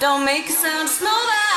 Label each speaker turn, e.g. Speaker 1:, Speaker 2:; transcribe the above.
Speaker 1: Don't make a sound, just know that.